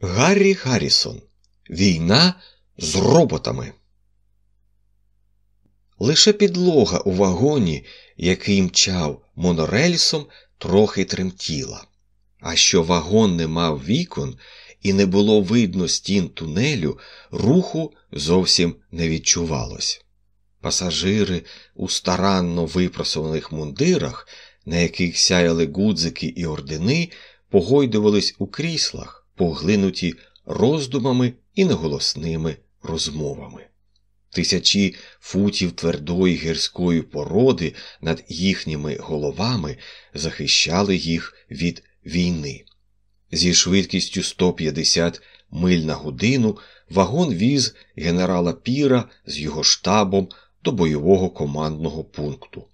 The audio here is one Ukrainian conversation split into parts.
Гаррі Гаррісон Війна з роботами. Лише підлога у вагоні, який мчав монорельсом, трохи тремтіла. А що вагон не мав вікон і не було видно стін тунелю, руху зовсім не відчувалось. Пасажири у старанно випросованих мундирах, на яких сяяли гудзики і ордени, погойдувались у кріслах, поглинуті роздумами і неголосними розмовами. Тисячі футів твердої гірської породи над їхніми головами захищали їх від війни. Зі швидкістю 150 миль на годину вагон віз генерала Піра з його штабом до бойового командного пункту.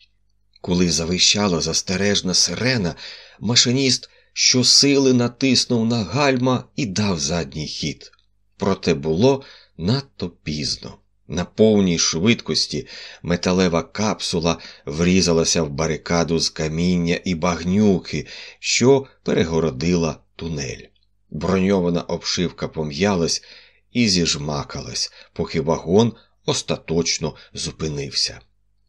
Коли завищала застережна сирена, машиніст щосили натиснув на гальма і дав задній хід. Проте було надто пізно. На повній швидкості металева капсула врізалася в барикаду з каміння і багнюки, що перегородила тунель. Броньована обшивка пом'ялась і зіжмакалась, поки вагон остаточно зупинився.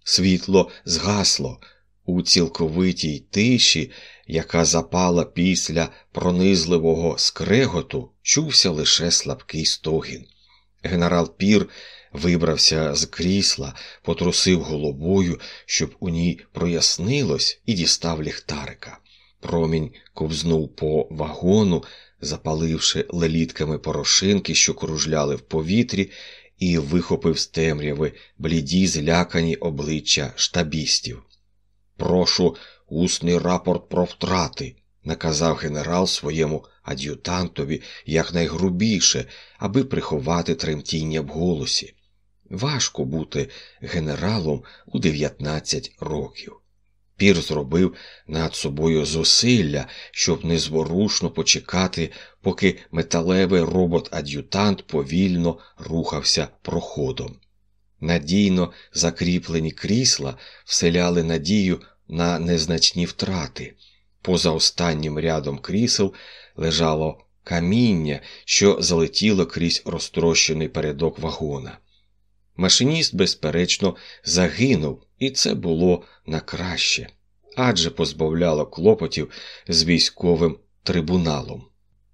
Світло згасло у цілковитій тиші, яка запала після пронизливого скреготу, чувся лише слабкий стогін. Генерал Пір вибрався з крісла, потрусив головою, щоб у ній прояснилось, і дістав ліхтарика. Промінь ковзнув по вагону, запаливши лелітками порошинки, що кружляли в повітрі, і вихопив з темряви бліді злякані обличчя штабістів. Прошу усний рапорт про втрати, наказав генерал своєму ад'ютантові якнайгрубіше, аби приховати тремтіння в голосі. Важко бути генералом у 19 років. Пір зробив над собою зусилля, щоб незворушно почекати, поки металевий робот-ад'ютант повільно рухався проходом. Надійно закріплені крісла вселяли надію на незначні втрати. Поза останнім рядом крісел лежало каміння, що залетіло крізь розтрощений передок вагона. Машиніст, безперечно, загинув, і це було на краще, адже позбавляло клопотів з військовим трибуналом.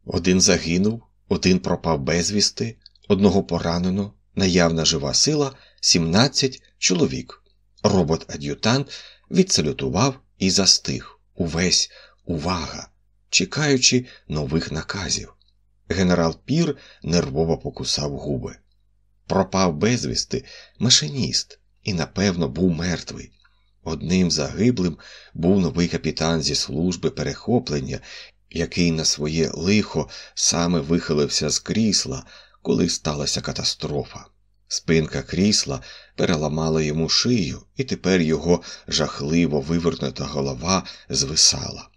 Один загинув, один пропав безвісти, одного поранено, наявна жива сила 17 чоловік. Робот-ад'ютант відсалютував і застиг. Увесь увага, чекаючи нових наказів. Генерал Пір нервово покусав губи. Пропав безвісти машиніст і, напевно, був мертвий. Одним загиблим був новий капітан зі служби перехоплення, який на своє лихо саме вихилився з крісла, коли сталася катастрофа. Спинка крісла переламала йому шию, і тепер його жахливо вивернута голова звисала.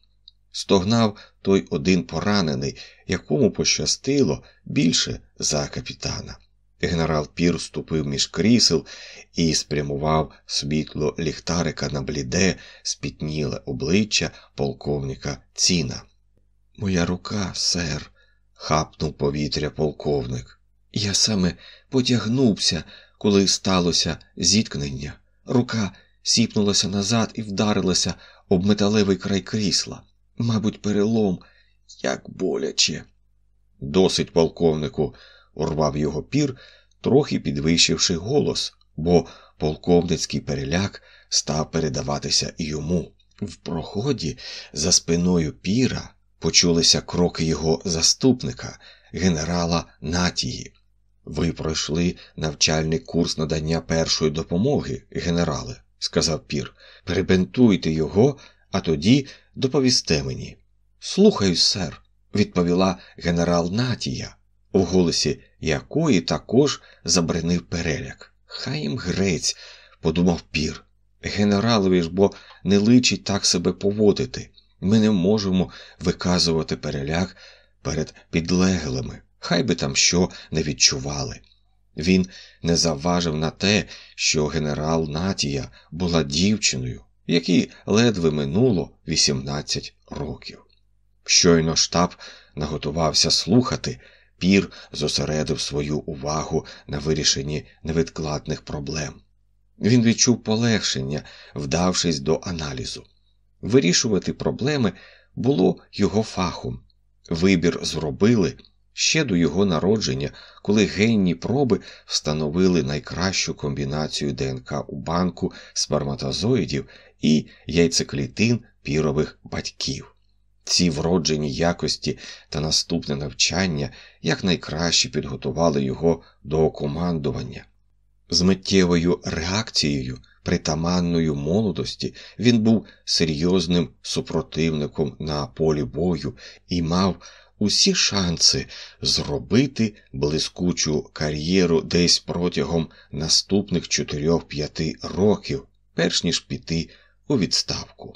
Стогнав той один поранений, якому пощастило більше за капітана. Генерал Пір ступив між крісел і спрямував світло ліхтарика на бліде, спітніле обличчя полковника Ціна. Моя рука, сер, хапнув повітря полковник. Я саме потягнувся, коли сталося зіткнення. Рука сіпнулася назад і вдарилася об металевий край крісла. Мабуть, перелом, як боляче. Досить, полковнику, урвав його пір, трохи підвищивши голос, бо полковницький переляк став передаватися йому. В проході за спиною піра почулися кроки його заступника, генерала Натії. Ви пройшли навчальний курс надання першої допомоги, генерале, сказав пір. Перебентуйте його, а тоді доповісте мені. Слухаю, сер, відповіла генерал Натія, у голосі якої також забринив переляк. Хай їм грець, подумав пір. Генералові ж бо не личить так себе поводити. Ми не можемо виказувати переляк перед підлеглими хай би там що не відчували. Він не завважив на те, що генерал Натія була дівчиною, якій ледве минуло 18 років. Щойно штаб наготувався слухати, пір зосередив свою увагу на вирішенні невідкладних проблем. Він відчув полегшення, вдавшись до аналізу. Вирішувати проблеми було його фахом. Вибір зробили ще до його народження, коли генні проби встановили найкращу комбінацію ДНК у банку сперматозоїдів і яйцеклітин пірових батьків. Ці вроджені якості та наступне навчання якнайкраще підготували його до командування. З миттєвою реакцією, притаманною молодості, він був серйозним супротивником на полі бою і мав усі шанси зробити блискучу кар'єру десь протягом наступних 4-5 років, перш ніж піти у відставку.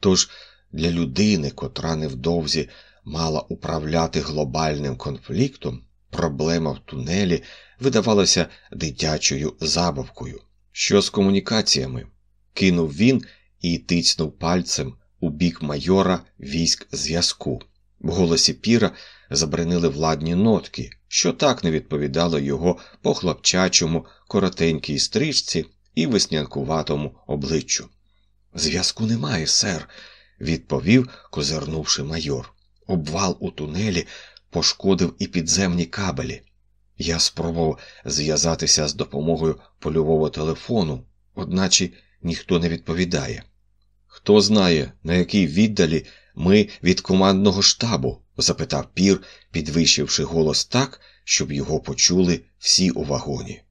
Тож для людини, котра невдовзі мала управляти глобальним конфліктом, проблема в тунелі видавалася дитячою забавкою. Що з комунікаціями? кинув він і тицнув пальцем у бік майора військ зв'язку. В голосі Піра забринили владні нотки, що так не відповідало його по хлопчачому, коротенькій стрижці і веснянкуватому обличчю. Зв'язку немає, сер, відповів, козирнувши майор. Обвал у тунелі пошкодив і підземні кабелі. Я спробував зв'язатися з допомогою польового телефону, одначе ніхто не відповідає. Хто знає, на якій віддалі ми від командного штабу? запитав пір, підвищивши голос так, щоб його почули всі у вагоні.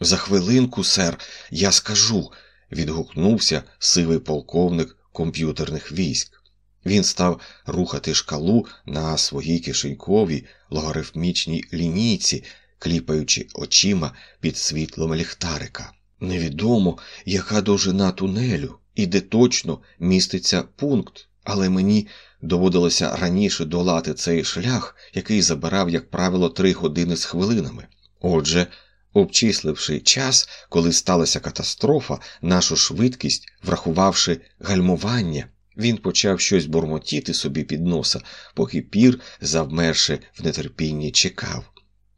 За хвилинку, сер, я скажу, відгукнувся сивий полковник комп'ютерних військ. Він став рухати шкалу на своїй кишеньковій логарифмічній лінійці, кліпаючи очима під світлом ліхтарика. Невідомо, яка довжина тунелю і де точно міститься пункт, але мені доводилося раніше долати цей шлях, який забирав, як правило, три години з хвилинами. Отже, обчисливши час, коли сталася катастрофа, нашу швидкість, врахувавши гальмування, він почав щось бурмотіти собі під носа, поки пір, завмерши в нетерпінні, чекав.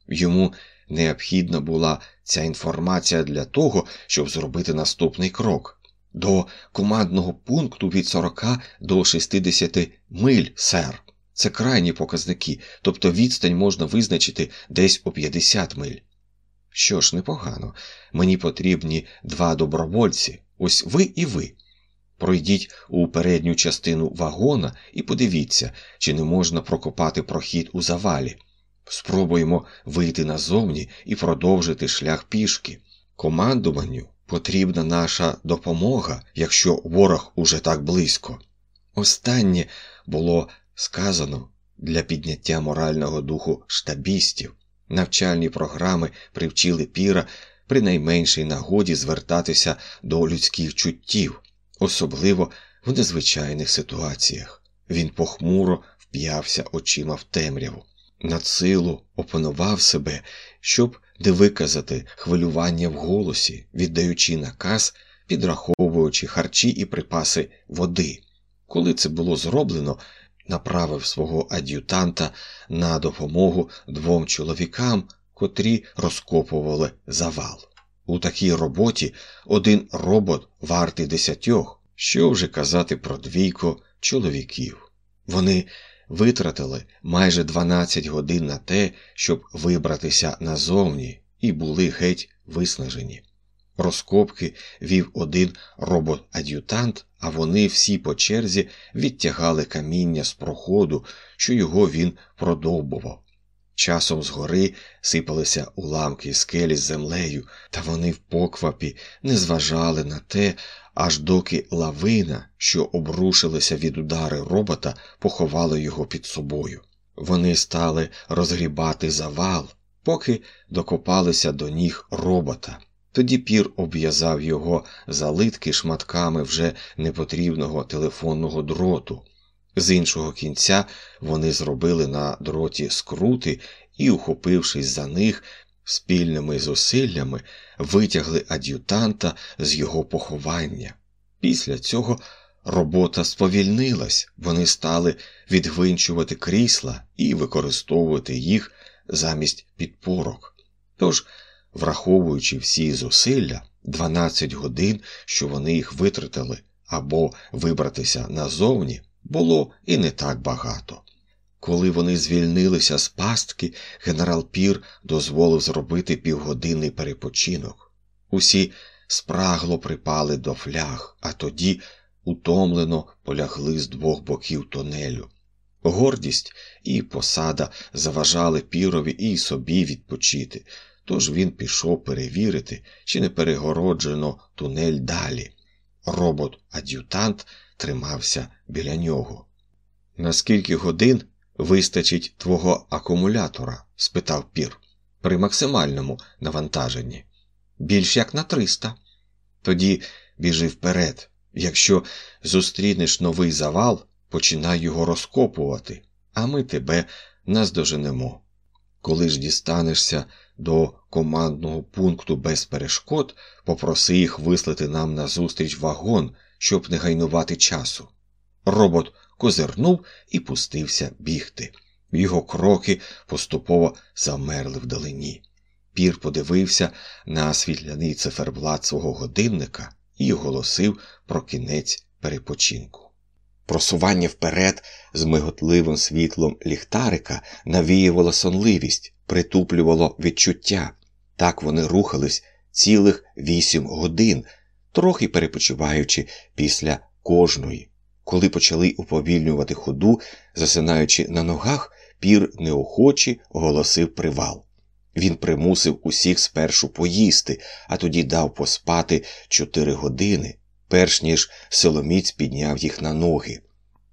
Йому необхідна була ця інформація для того, щоб зробити наступний крок. До командного пункту від 40 до 60 миль, сер. Це крайні показники, тобто відстань можна визначити десь у 50 миль. Що ж, непогано, мені потрібні два добровольці, ось ви і ви. Пройдіть у передню частину вагона і подивіться, чи не можна прокопати прохід у завалі. Спробуємо вийти назовні і продовжити шлях пішки. Командуванню потрібна наша допомога, якщо ворог уже так близько. Останнє було сказано для підняття морального духу штабістів. Навчальні програми привчили піра при найменшій нагоді звертатися до людських чуттів, особливо в незвичайних ситуаціях. Він похмуро вп'явся очима в темряву. Надсилу опанував себе, щоб не виказати хвилювання в голосі, віддаючи наказ, підраховуючи харчі і припаси води. Коли це було зроблено, направив свого ад'ютанта на допомогу двом чоловікам, котрі розкопували завал. У такій роботі один робот вартий десятьох, що вже казати про двійко чоловіків. Вони витратили майже 12 годин на те, щоб вибратися назовні, і були геть виснажені. Розкопки вів один робот-ад'ютант, а вони всі по черзі відтягали каміння з проходу, що його він продовбував. Часом згори сипалися уламки скелі з землею, та вони в поквапі не зважали на те, аж доки лавина, що обрушилася від удари робота, поховала його під собою. Вони стали розгрібати завал, поки докопалися до ніг робота. Тоді пір обв'язав його залитки шматками вже непотрібного телефонного дроту. З іншого кінця вони зробили на дроті скрути і, ухопившись за них, спільними зусиллями витягли ад'ютанта з його поховання. Після цього Робота сповільнилась, вони стали відгвинчувати крісла і використовувати їх замість підпорок. Тож, враховуючи всі зусилля, 12 годин, що вони їх витратили або вибратися назовні, було і не так багато. Коли вони звільнилися з пастки, генерал Пір дозволив зробити півгодинний перепочинок. Усі спрагло припали до фляг, а тоді утомлено полягли з двох боків тунелю. Гордість і посада заважали пірові і собі відпочити, тож він пішов перевірити, чи не перегороджено тунель далі. Робот-ад'ютант тримався біля нього. На скільки годин вистачить твого акумулятора? спитав пір. При максимальному навантаженні. Більш як на триста. Тоді біжи вперед. Якщо зустрінеш новий завал, починай його розкопувати, а ми тебе наздоженемо. Коли ж дістанешся до командного пункту без перешкод, попроси їх вислати нам назустріч вагон, щоб не гайнувати часу. Робот козирнув і пустився бігти. Його кроки поступово замерли вдалині. Пір подивився на світляний циферблат свого годинника і оголосив про кінець перепочинку. Просування вперед з миготливим світлом ліхтарика навіювало сонливість, притуплювало відчуття. Так вони рухались цілих вісім годин, трохи перепочиваючи після кожної. Коли почали уповільнювати ходу, засинаючи на ногах, пір неохоче оголосив привал. Він примусив усіх спершу поїсти, а тоді дав поспати чотири години, перш ніж силоміць підняв їх на ноги.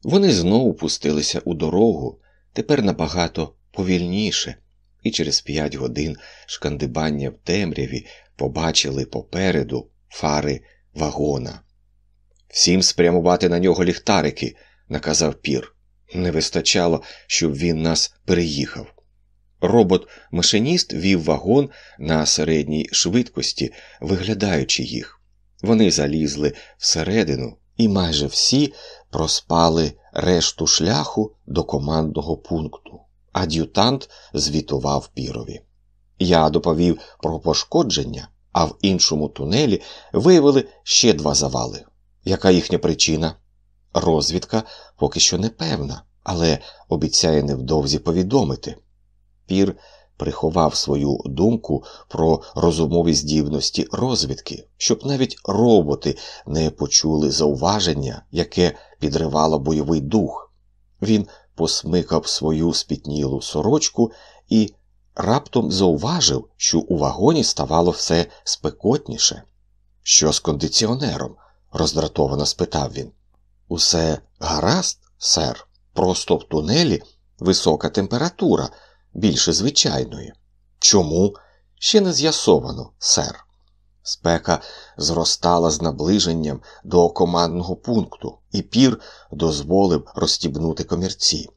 Вони знову пустилися у дорогу, тепер набагато повільніше, і через п'ять годин шкандибання в темряві побачили попереду фари вагона. Всім спрямувати на нього ліхтарики, наказав пір. Не вистачало, щоб він нас переїхав. Робот-машиніст вів вагон на середній швидкості, виглядаючи їх. Вони залізли всередину, і майже всі проспали решту шляху до командного пункту. Ад'ютант звітував пірові. Я доповів про пошкодження, а в іншому тунелі виявили ще два завали. Яка їхня причина? Розвідка поки що не певна, але обіцяє невдовзі повідомити. Пір приховав свою думку про розумові здібності розвідки, щоб навіть роботи не почули зауваження, яке підривало бойовий дух. Він посмикав свою спітнілу сорочку і раптом зауважив, що у вагоні ставало все спекотніше. Що з кондиціонером? Роздратовано спитав він. Усе гаразд, сер, просто в тунелі висока температура більше звичайної. Чому? Ще не з'ясовано, сер. Спека зростала з наближенням до командного пункту, і пір дозволив розстібнути комірці.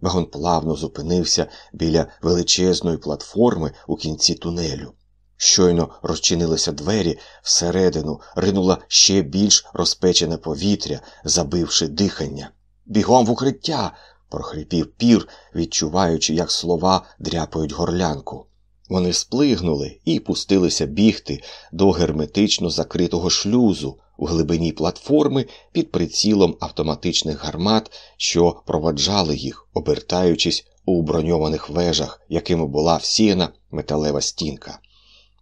Вагон плавно зупинився біля величезної платформи у кінці тунелю. Щойно розчинилися двері, всередину ринуло ще більш розпечене повітря, забивши дихання. Бігом в укриття прохрипів пір, відчуваючи, як слова дряпають горлянку. Вони сплигнули і пустилися бігти до герметично закритого шлюзу у глибині платформи під прицілом автоматичних гармат, що проваджали їх, обертаючись у броньованих вежах, якими була всіяна металева стінка.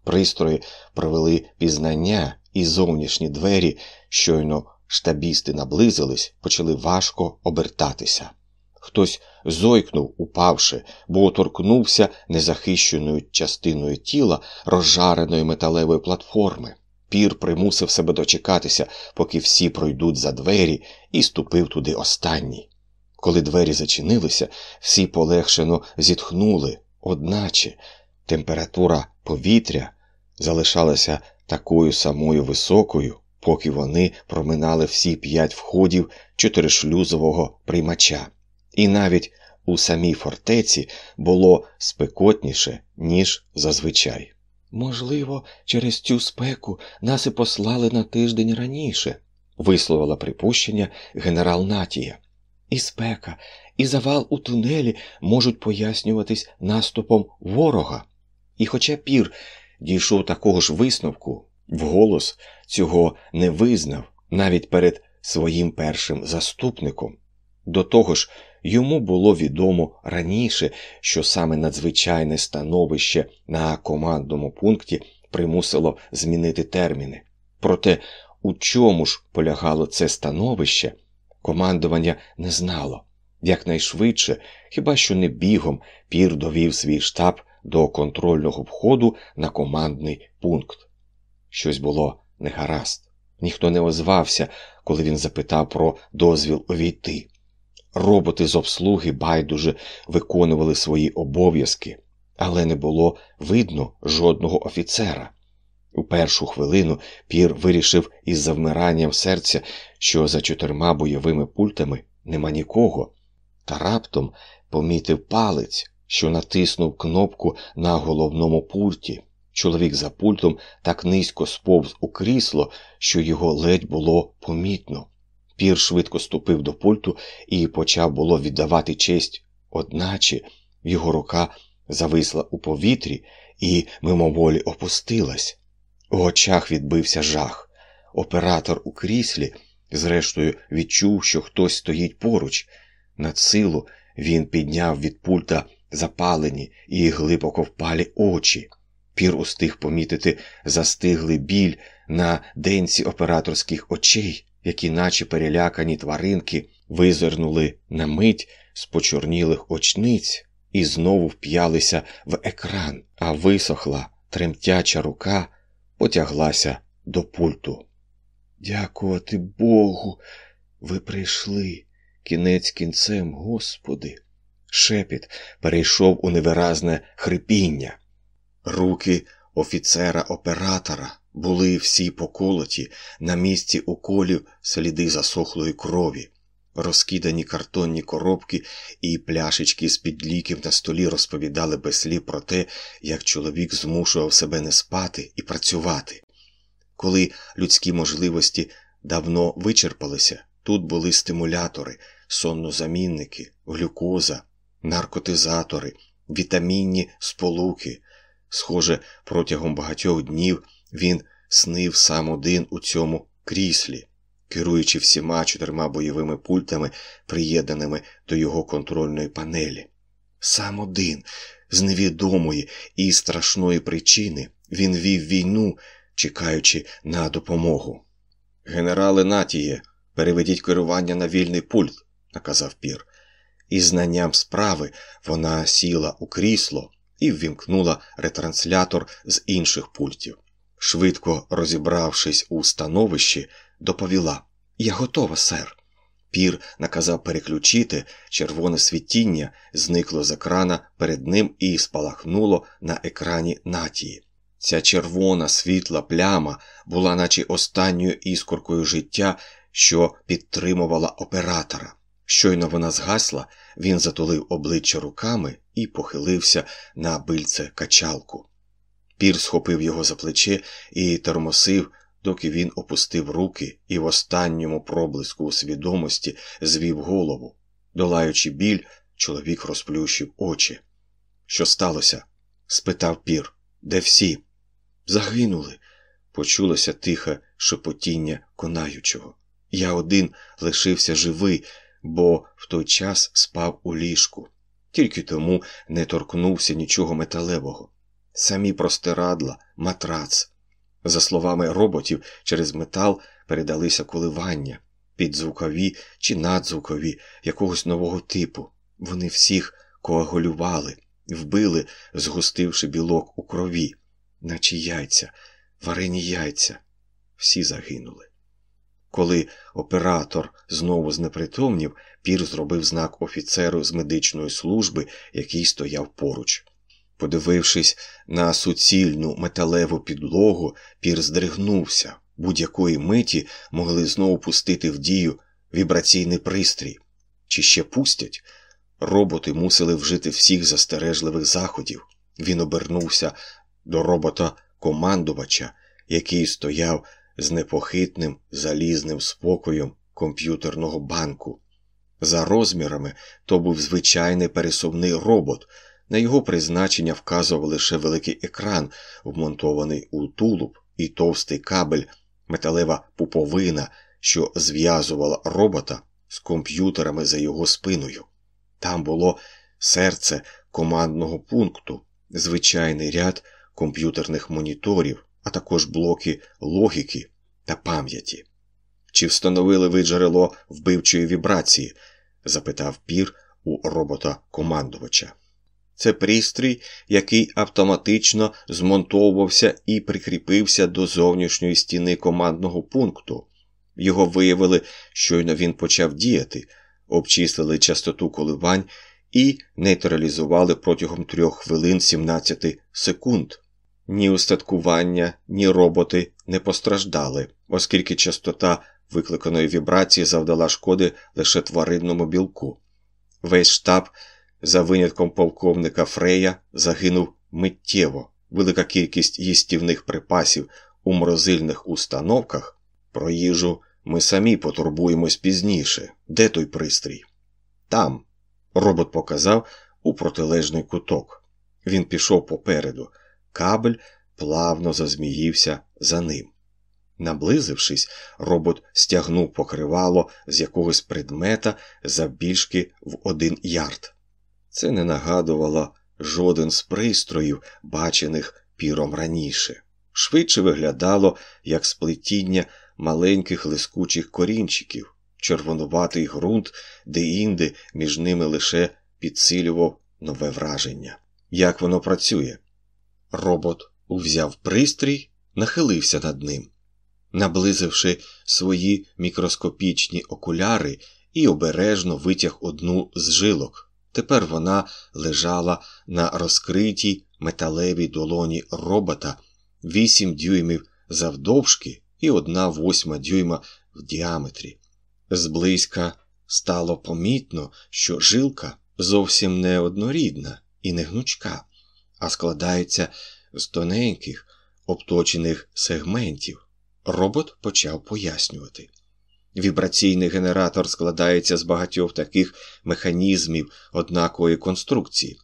Пристрої провели пізнання і зовнішні двері, щойно штабісти наблизились, почали важко обертатися. Хтось зойкнув, упавши, бо торкнувся незахищеною частиною тіла розжареної металевої платформи. Пір примусив себе дочекатися, поки всі пройдуть за двері, і ступив туди останній. Коли двері зачинилися, всі полегшено зітхнули, одначе температура повітря залишалася такою самою високою, поки вони проминали всі п'ять входів чотиришлюзового приймача і навіть у самій фортеці було спекотніше, ніж зазвичай. Можливо, через цю спеку нас і послали на тиждень раніше, висловила припущення генерал Натія. І спека, і завал у тунелі можуть пояснюватись наступом ворога. І хоча пір дійшов такого ж висновку, вголос цього не визнав навіть перед своїм першим заступником. До того ж, йому було відомо раніше, що саме надзвичайне становище на командному пункті примусило змінити терміни. Проте, у чому ж полягало це становище, командування не знало. Якнайшвидше, хіба що не бігом, пір довів свій штаб до контрольного входу на командний пункт. Щось було негаразд. Ніхто не озвався, коли він запитав про дозвіл увійти. Роботи з обслуги байдуже виконували свої обов'язки, але не було видно жодного офіцера. У першу хвилину Пір вирішив із завмиранням серця, що за чотирма бойовими пультами нема нікого, та раптом помітив палець, що натиснув кнопку на головному пульті. Чоловік за пультом так низько сповз у крісло, що його ледь було помітно. Пір швидко ступив до пульту і почав було віддавати честь, одначе його рука зависла у повітрі і мимоволі опустилась. У очах відбився жах. Оператор у кріслі, зрештою, відчув, що хтось стоїть поруч. Над силу він підняв від пульта запалені і глибоко впалі очі. Пір устиг помітити застиглий біль на денці операторських очей, які, наче перелякані тваринки, визирнули на мить з почорнілих очниць і знову вп'ялися в екран, а висохла тремтяча рука потяглася до пульту. Дякувати Богу, ви прийшли. Кінець кінцем, Господи. Шепіт перейшов у невиразне хрипіння. Руки офіцера оператора були всі поколоті, на місці уколів сліди засохлої крові, розкидані картонні коробки і пляшечки з під ліків на столі розповідали без слів про те, як чоловік змушував себе не спати і працювати. Коли людські можливості давно вичерпалися, тут були стимулятори, соннозамінники, глюкоза, наркотизатори, вітамінні сполуки. Схоже, протягом багатьох днів він снив сам один у цьому кріслі, керуючи всіма чотирма бойовими пультами, приєднаними до його контрольної панелі. Сам один, з невідомої і страшної причини, він вів війну, чекаючи на допомогу. Генерале Натіє, переведіть керування на вільний пульт, наказав пір. Із знанням справи вона сіла у крісло і ввімкнула ретранслятор з інших пультів. Швидко розібравшись у становищі, доповіла Я готова, сер. Пір наказав переключити, червоне світіння зникло з екрана перед ним і спалахнуло на екрані натії. Ця червона світла пляма була, наче останньою іскоркою життя, що підтримувала оператора. Щойно вона згасла, він затулив обличчя руками і похилився на бильце качалку. Пір схопив його за плече і тормосив, доки він опустив руки і в останньому проблиску свідомості звів голову. Долаючи біль, чоловік розплющив очі. Що сталося? спитав пір. Де всі? Загинули. Почулося тихе шепотіння конаючого. Я один лишився живий, бо в той час спав у ліжку, тільки тому не торкнувся нічого металевого. Самі простирадла, матрац. За словами роботів, через метал передалися коливання, підзвукові чи надзвукові якогось нового типу. Вони всіх коагулювали, вбили, згустивши білок у крові, наче яйця, варені яйця. Всі загинули. Коли оператор знову знепритомнів, пір зробив знак офіцеру з медичної служби, який стояв поруч. Подивившись на суцільну металеву підлогу, пір здригнувся. Будь-якої миті могли знову пустити в дію вібраційний пристрій. Чи ще пустять? Роботи мусили вжити всіх застережливих заходів. Він обернувся до робота командувача, який стояв з непохитним залізним спокоєм комп'ютерного банку. За розмірами то був звичайний пересувний робот. На його призначення вказував лише великий екран, вмонтований у тулуб, і товстий кабель, металева пуповина, що зв'язувала робота з комп'ютерами за його спиною. Там було серце командного пункту, звичайний ряд комп'ютерних моніторів, а також блоки логіки та пам'яті. Чи встановили ви джерело вбивчої вібрації? запитав пір у робота командувача. Це пристрій, який автоматично змонтовувався і прикріпився до зовнішньої стіни командного пункту. Його виявили, щойно він почав діяти, обчислили частоту коливань і нейтралізували протягом трьох хвилин 17 секунд. Ні устаткування, ні роботи не постраждали, оскільки частота викликаної вібрації завдала шкоди лише тваринному білку. Весь штаб, за винятком полковника Фрея, загинув миттєво. Велика кількість їстівних припасів у морозильних установках. Про їжу ми самі потурбуємось пізніше. Де той пристрій? Там. Робот показав у протилежний куток. Він пішов попереду. Кабель плавно зазміївся за ним. Наблизившись, робот стягнув покривало з якогось предмета завбільшки в один ярд. Це не нагадувало жоден з пристроїв, бачених піром раніше. Швидше виглядало, як сплетіння маленьких лискучих корінчиків, червонуватий ґрунт, де інде між ними лише підсилював нове враження. Як воно працює? Робот узяв пристрій, нахилився над ним наблизивши свої мікроскопічні окуляри і обережно витяг одну з жилок. Тепер вона лежала на розкритій металевій долоні робота 8 дюймів завдовжки і одна восьма дюйма в діаметрі. Зблизька стало помітно, що жилка зовсім не однорідна і не гнучка, а складається з тоненьких, обточених сегментів. Робот почав пояснювати. Вібраційний генератор складається з багатьох таких механізмів однакової конструкції.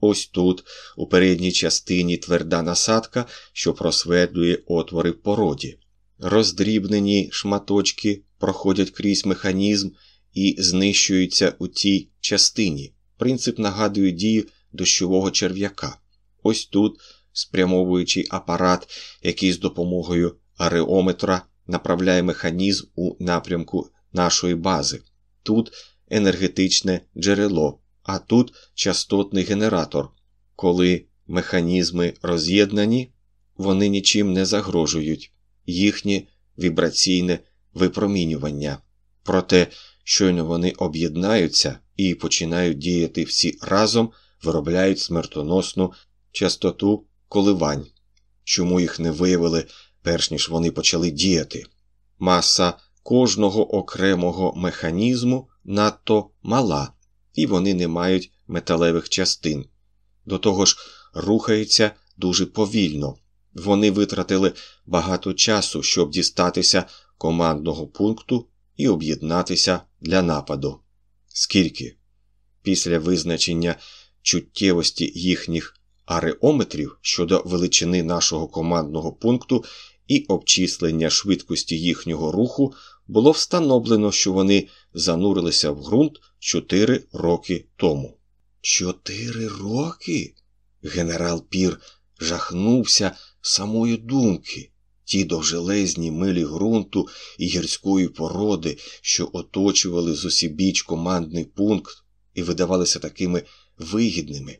Ось тут, у передній частині тверда насадка, що просверлює отвори в породі. Роздрібнені шматочки проходять крізь механізм і знищуються у цій частині. Принцип нагадує дію дощового черв'яка. Ось тут спрямовуючий апарат, який з допомогою ареометра направляє механізм у напрямку нашої бази. Тут енергетичне джерело, а тут частотний генератор. Коли механізми роз'єднані, вони нічим не загрожують, їхнє вібраційне випромінювання. Проте, щойно вони об'єднаються і починають діяти всі разом, виробляють смертоносну частоту коливань. Чому їх не виявили перш ніж вони почали діяти. Маса кожного окремого механізму надто мала, і вони не мають металевих частин. До того ж, рухаються дуже повільно. Вони витратили багато часу, щоб дістатися командного пункту і об'єднатися для нападу. Скільки? Після визначення чуттєвості їхніх ареометрів щодо величини нашого командного пункту і обчислення швидкості їхнього руху було встановлено, що вони занурилися в ґрунт чотири роки тому. Чотири роки? Генерал Пір жахнувся самої думки. Ті довжелезні милі ґрунту і гірської породи, що оточували зусібіч командний пункт і видавалися такими вигідними,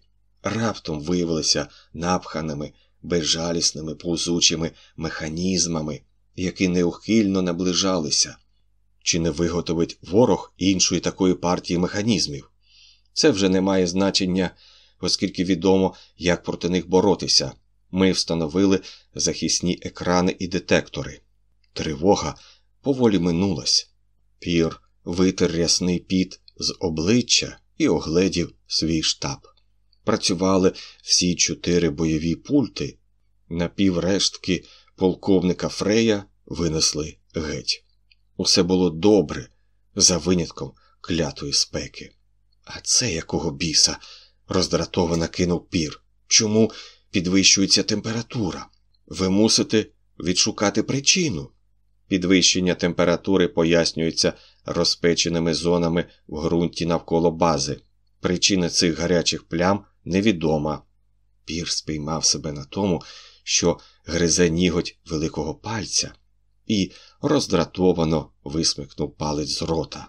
раптом виявилися напханими безжалісними повзучими механізмами, які неухильно наближалися, чи не виготовить ворог іншої такої партії механізмів. Це вже не має значення, оскільки відомо, як проти них боротися. Ми встановили захисні екрани і детектори. Тривога поволі минулась. Пір витер рясний піт з обличчя і огледів свій штаб працювали всі чотири бойові пульти, напіврештки полковника Фрея винесли геть. Усе було добре, за винятком клятої спеки. А це якого біса? роздратовано кинув пір. Чому підвищується температура? Ви мусите відшукати причину. Підвищення температури пояснюється розпеченими зонами в ґрунті навколо бази. Причина цих гарячих плям невідома. Пір спіймав себе на тому, що гризе ніготь великого пальця, і роздратовано висмикнув палець з рота.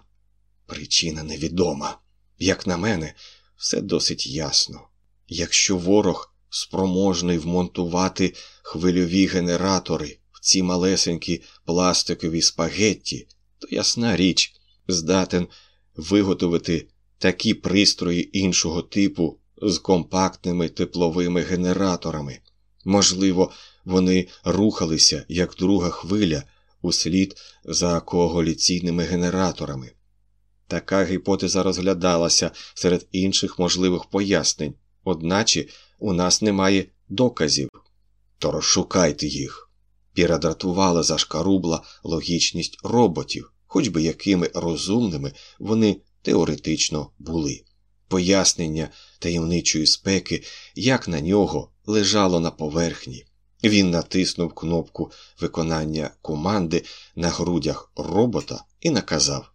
Причина невідома. Як на мене, все досить ясно. Якщо ворог спроможний вмонтувати хвильові генератори в ці малесенькі пластикові спагетті, то ясна річ, здатен виготовити такі пристрої іншого типу з компактними тепловими генераторами. Можливо, вони рухалися як друга хвиля услід за коаголіційними генераторами. Така гіпотеза розглядалася серед інших можливих пояснень, одначе у нас немає доказів. То розшукайте їх. Піра дратувала зашкарубла логічність роботів, хоч би якими розумними вони теоретично були. Пояснення таємничої спеки, як на нього, лежало на поверхні. Він натиснув кнопку виконання команди на грудях робота і наказав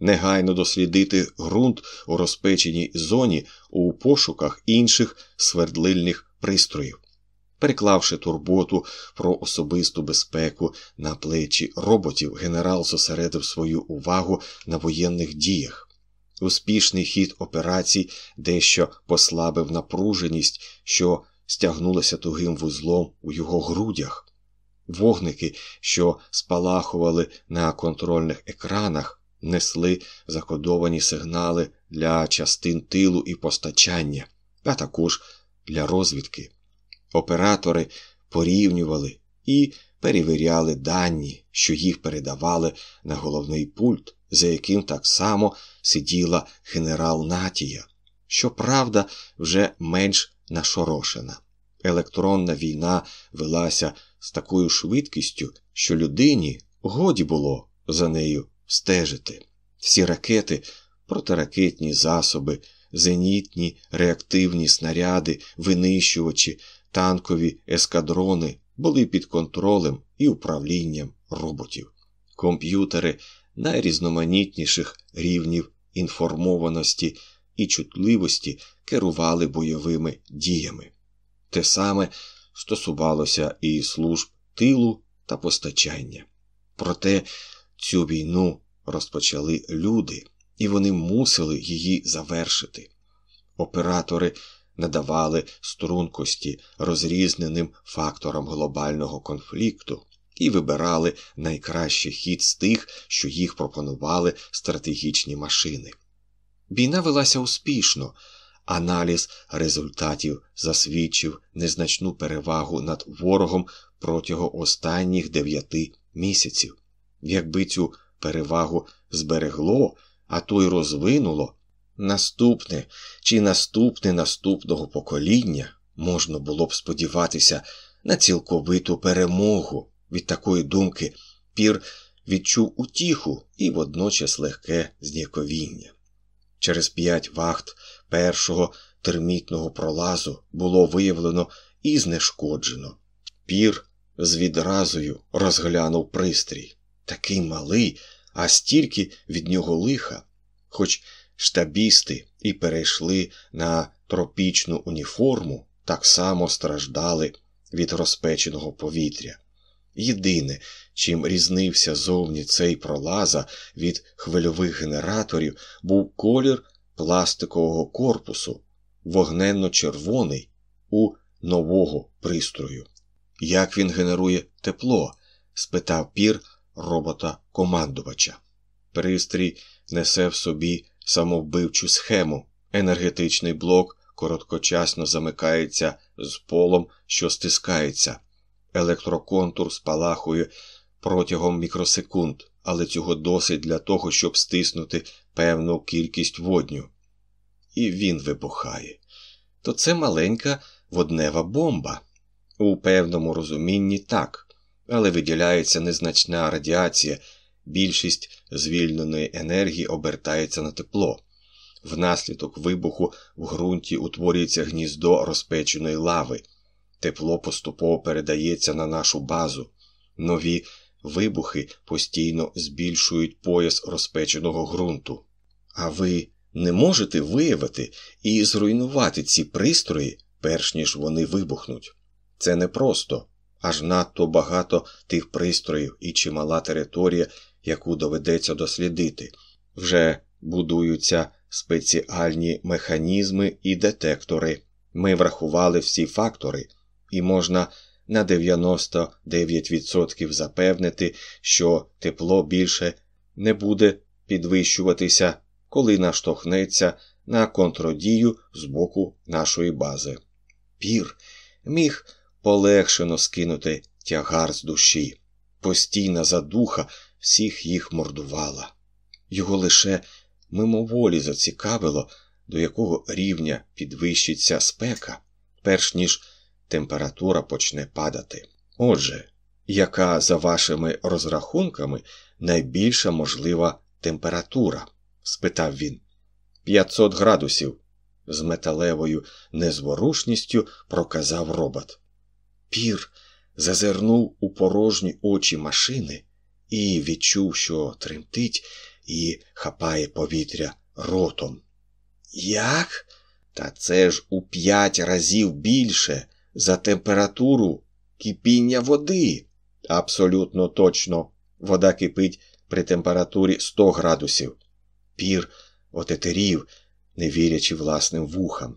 негайно дослідити ґрунт у розпеченій зоні у пошуках інших свердлильних пристроїв. Переклавши турботу про особисту безпеку на плечі роботів, генерал зосередив свою увагу на воєнних діях. Успішний хід операцій дещо послабив напруженість, що стягнулася тугим вузлом у його грудях. Вогники, що спалахували на контрольних екранах, несли закодовані сигнали для частин тилу і постачання, а також для розвідки. Оператори порівнювали і перевіряли дані, що їх передавали на головний пульт, за яким так само сиділа генерал Натія. Щоправда, вже менш нашорошена. Електронна війна велася з такою швидкістю, що людині годі було за нею стежити. Всі ракети, протиракетні засоби, зенітні реактивні снаряди, винищувачі, танкові ескадрони були під контролем і управлінням роботів. Комп'ютери найрізноманітніших рівнів інформованості і чутливості керували бойовими діями. Те саме стосувалося і служб тилу та постачання. Проте цю війну розпочали люди, і вони мусили її завершити. Оператори надавали стрункості розрізненим факторам глобального конфлікту і вибирали найкращий хід з тих, що їх пропонували стратегічні машини. Війна велася успішно, аналіз результатів засвідчив незначну перевагу над ворогом протягом останніх дев'яти місяців. Якби цю перевагу зберегло, а то й розвинуло, наступне чи наступне наступного покоління можна було б сподіватися на цілковиту перемогу. Від такої думки пір відчув утіху і водночас легке зніяковіння. Через п'ять вахт першого термітного пролазу було виявлено і знешкоджено. Пір з відразою розглянув пристрій. Такий малий, а стільки від нього лиха, хоч штабісти і перейшли на тропічну уніформу, так само страждали від розпеченого повітря. Єдине, чим різнився зовні цей пролаза від хвильових генераторів, був колір пластикового корпусу, вогненно-червоний у нового пристрою. Як він генерує тепло? спитав пір робота командувача. Пристрій несе в собі самовбивчу схему. Енергетичний блок короткочасно замикається з полом, що стискається. Електроконтур спалахує протягом мікросекунд, але цього досить для того, щоб стиснути певну кількість водню. І він вибухає. То це маленька воднева бомба. У певному розумінні так. але виділяється незначна радіація, більшість звільненої енергії обертається на тепло. Внаслідок вибуху в ґрунті утворюється гніздо розпеченої лави. Тепло поступово передається на нашу базу. Нові вибухи постійно збільшують пояс розпеченого ґрунту. А ви не можете виявити і зруйнувати ці пристрої, перш ніж вони вибухнуть. Це непросто, аж надто багато тих пристроїв і чимала територія, яку доведеться дослідити. Вже будуються спеціальні механізми і детектори. Ми врахували всі фактори, і можна на 99% запевнити, що тепло більше не буде підвищуватися, коли наштовхнеться на контродію з боку нашої бази. Пір міг полегшено скинути тягар з душі. Постійна задуха всіх їх мордувала. Його лише мимоволі зацікавило, до якого рівня підвищиться спека, перш ніж температура почне падати. Отже, яка за вашими розрахунками найбільша можлива температура? спитав він. П'ятсот градусів, з металевою незворушністю проказав робот. Пір зазирнув у порожні очі машини і відчув, що тремтить і хапає повітря ротом. Як? Та це ж у п'ять разів більше за температуру кипіння води. Абсолютно точно. Вода кипить при температурі 100 градусів. Пір отетерів, не вірячи власним вухам.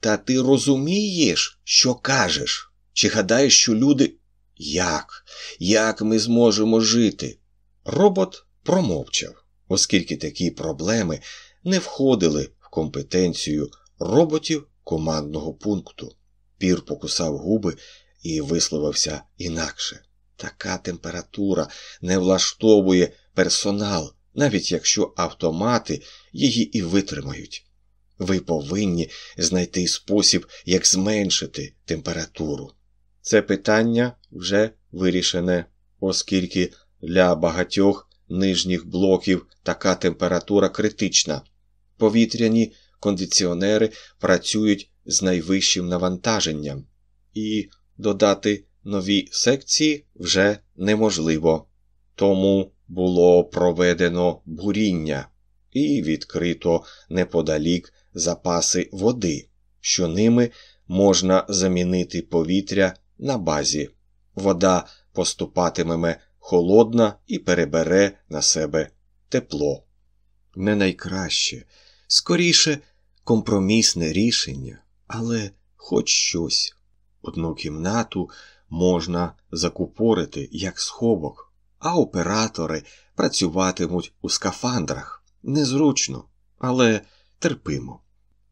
Та ти розумієш, що кажеш? Чи гадаєш, що люди. Як? Як ми зможемо жити? Робот промовчав, оскільки такі проблеми не входили в компетенцію роботів командного пункту. Пір покусав губи і висловився інакше. Така температура не влаштовує персонал, навіть якщо автомати її і витримають. Ви повинні знайти спосіб, як зменшити температуру. Це питання вже вирішене, оскільки для багатьох нижніх блоків така температура критична. Повітряні кондиціонери працюють з найвищим навантаженням, і додати нові секції вже неможливо. Тому було проведено буріння і відкрито неподалік запаси води, що ними можна замінити повітря на базі. Вода поступатиме холодна і перебере на себе тепло. Не найкраще, скоріше компромісне рішення, але хоч щось. Одну кімнату можна закупорити як сховок, а оператори працюватимуть у скафандрах. Незручно, але терпимо.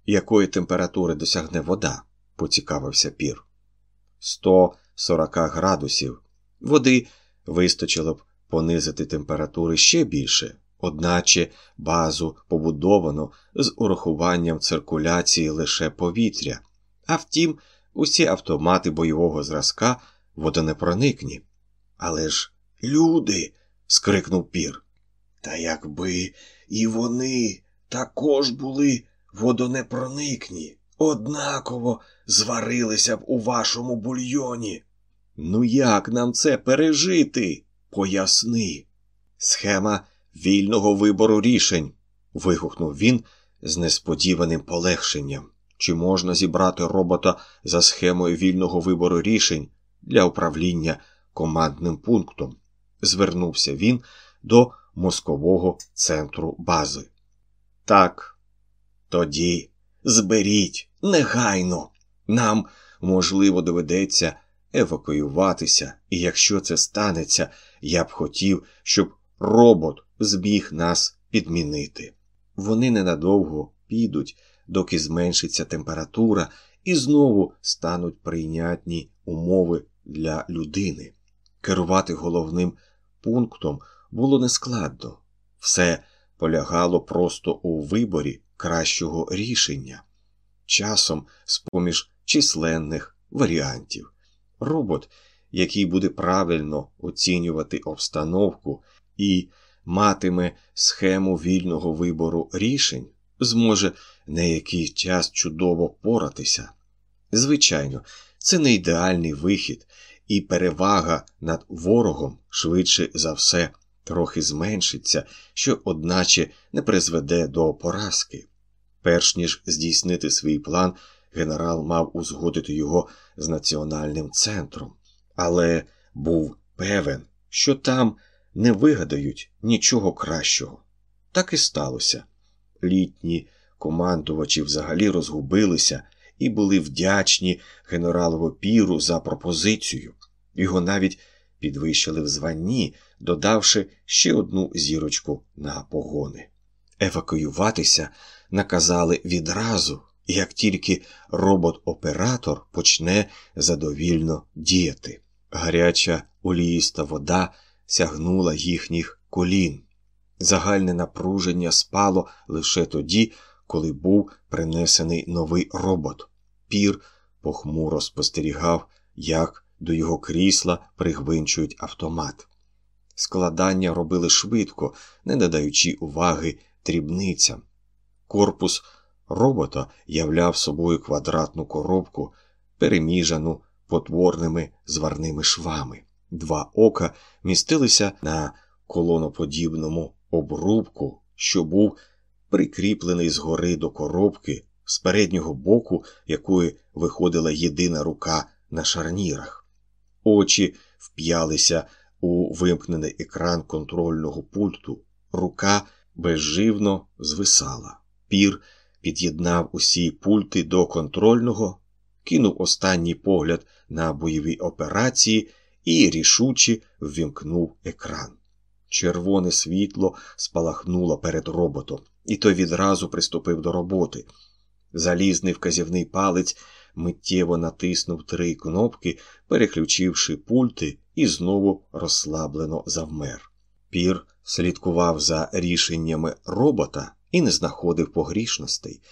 Якої температури досягне вода? поцікавився пір. 140 градусів. Води вистачило б понизити температури ще більше, одначе базу побудовано з урахуванням циркуляції лише повітря. А втім, усі автомати бойового зразка водонепроникні. Але ж люди. скрикнув пір. Та якби і вони також були водонепроникні, однаково зварилися б у вашому бульйоні. Ну як нам це пережити? Поясни. Схема вільного вибору рішень. вигукнув він з несподіваним полегшенням. Чи можна зібрати робота за схемою вільного вибору рішень для управління командним пунктом? Звернувся він до мозкового центру бази. Так, тоді зберіть негайно. Нам, можливо, доведеться евакуюватися, і якщо це станеться, я б хотів, щоб робот зміг нас підмінити. Вони ненадовго підуть, доки зменшиться температура, і знову стануть прийнятні умови для людини. Керувати головним пунктом було нескладно, все полягало просто у виборі кращого рішення, часом з поміж численних варіантів. Робот, який буде правильно оцінювати обстановку і матиме схему вільного вибору рішень, зможе на якийсь час чудово поратися. Звичайно, це не ідеальний вихід, і перевага над ворогом швидше за все трохи зменшиться, що, одначе, не призведе до поразки. Перш ніж здійснити свій план, генерал мав узгодити його з національним центром, але був певен, що там не вигадають нічого кращого. Так і сталося. Літні командувачі взагалі розгубилися і були вдячні генералову піру за пропозицію. Його навіть підвищили в званні, додавши ще одну зірочку на погони. Евакуюватися наказали відразу, як тільки робот-оператор почне задовільно діяти. Гаряча оліїста вода сягнула їхніх колін. Загальне напруження спало лише тоді, коли був принесений новий робот. Пір похмуро спостерігав, як до його крісла пригвинчують автомат. Складання робили швидко, не надаючи уваги дрібницям. Корпус робота являв собою квадратну коробку, переміжану потворними зварними швами. Два ока містилися на колоноподібному обрубку, що був прикріплений згори до коробки, з переднього боку, якої виходила єдина рука на шарнірах. Очі вп'ялися у вимкнений екран контрольного пульту. Рука безживно звисала. Пір під'єднав усі пульти до контрольного, кинув останній погляд на бойові операції і рішуче ввімкнув екран. Червоне світло спалахнуло перед роботом, і той відразу приступив до роботи. Залізний вказівний палець миттєво натиснув три кнопки, переключивши пульти, і знову розслаблено завмер. Пір слідкував за рішеннями робота і не знаходив погрішностей.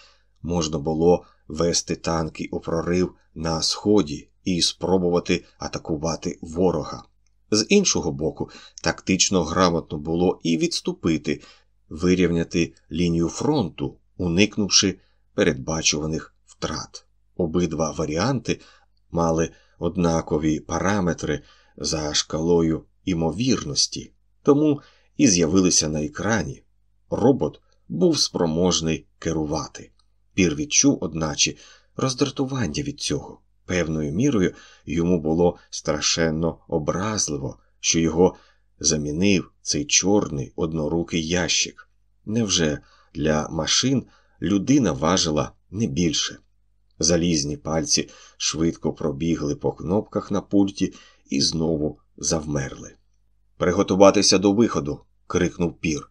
Можна було вести танки у прорив на сході і спробувати атакувати ворога. З іншого боку, тактично грамотно було і відступити, вирівняти лінію фронту, уникнувши передбачуваних втрат. Обидва варіанти мали однакові параметри за шкалою імовірності, тому і з'явилися на екрані. Робот був спроможний керувати. Пір відчув, одначе, роздратування від цього. Певною мірою йому було страшенно образливо, що його замінив цей чорний однорукий ящик. Невже для машин людина важила не більше? Залізні пальці швидко пробігли по кнопках на пульті і знову завмерли. Приготуватися до виходу. крикнув пір.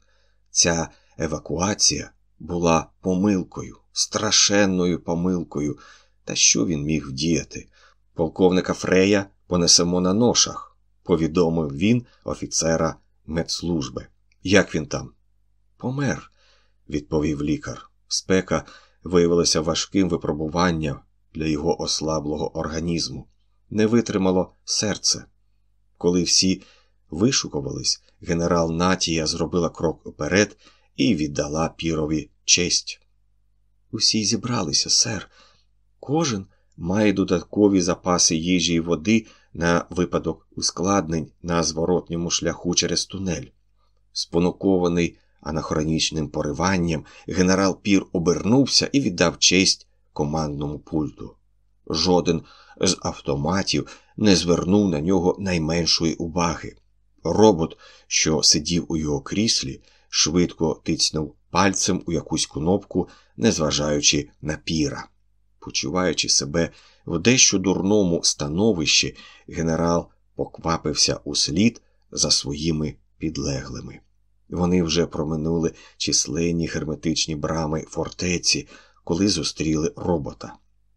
Ця евакуація була помилкою, страшенною помилкою. Та що він міг вдіяти? Полковника Фрея понесемо на ношах, повідомив він офіцера медслужби. Як він там? Помер, відповів лікар. Спека виявилася важким випробуванням для його ослаблого організму. Не витримало серце. Коли всі вишукувались, генерал Натія зробила крок уперед і віддала пірові честь. Усі зібралися, сер. Кожен має додаткові запаси їжі і води на випадок ускладнень на зворотньому шляху через тунель. Спонукований анахронічним пориванням, генерал Пір обернувся і віддав честь командному пульту. Жоден з автоматів не звернув на нього найменшої уваги. Робот, що сидів у його кріслі, швидко тицнув пальцем у якусь кнопку, незважаючи на піра. Почуваючи себе в дещо дурному становищі, генерал поквапився услід за своїми підлеглими. Вони вже проминули численні герметичні брами фортеці, коли зустріли робота.